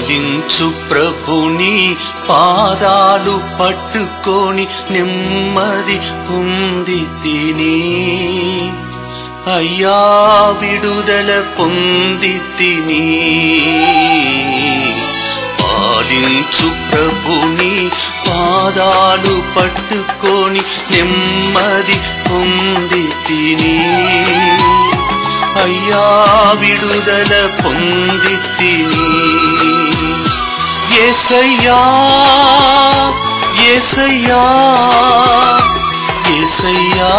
పాలించు ప్రభుని పాదాలు పట్టుకొని నెమ్మది పొంది తిని. అయ్యా విడుదల పొంది తిని. పాలించు ప్రభుని పాదాలు పట్టుకొని నెమ్మది పొంది తిని. అయ్యా విడుదల పొంది తిని. ఏసయ్యా ఏసయ్యా ఏసయ్యా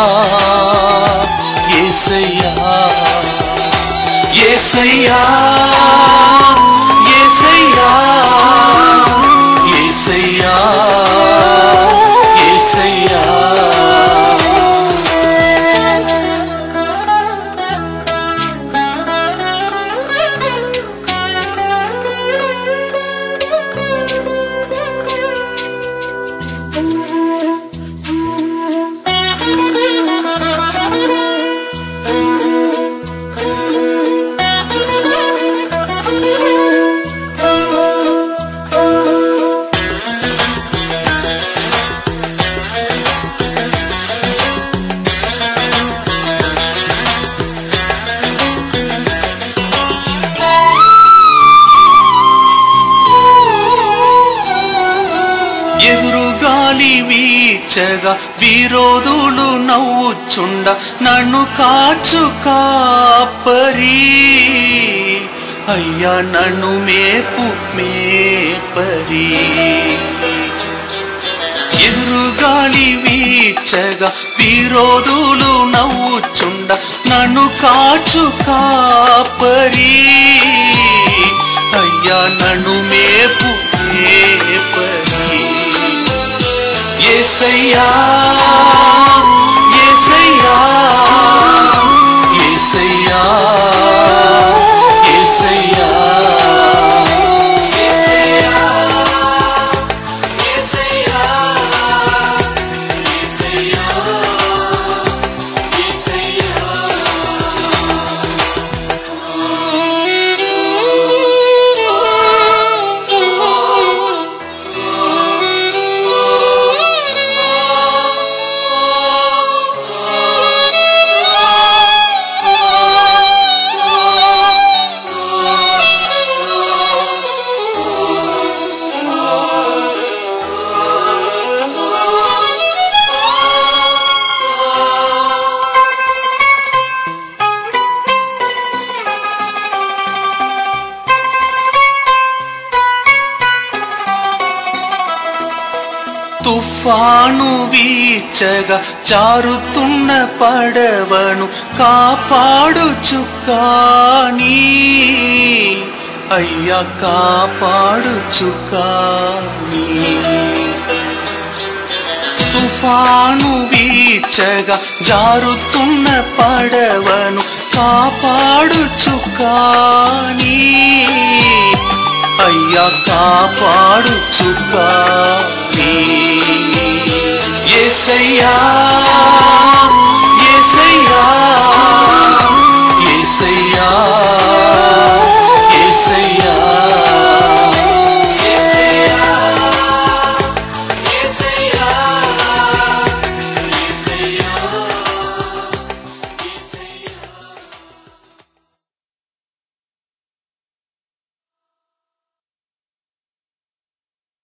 ఏసయ్యా ఏసయ్యా ఏసయ్యా. గాలి వీచగా విరోధులు నవ్వుచుండ నన్ను కాచు కాపరి. అయ్యా నన్ను మేపు మేపరి. ఎదురుగాలి వీచగా విరోధులు నవ్వుచుండ నన్ను కాచు కాపరి. అయ్యా నన్ను మేపు say, ah. తుఫాను వీచగా చారుతున్న పడవను కాపాడుచుకాని అయ్యా కాపాడుచుకాని తుఫాను వీచగా జారుతున్న పడవను కాపాడుచుకాని అయ్యా కాపాడుచుకాని Say yesayya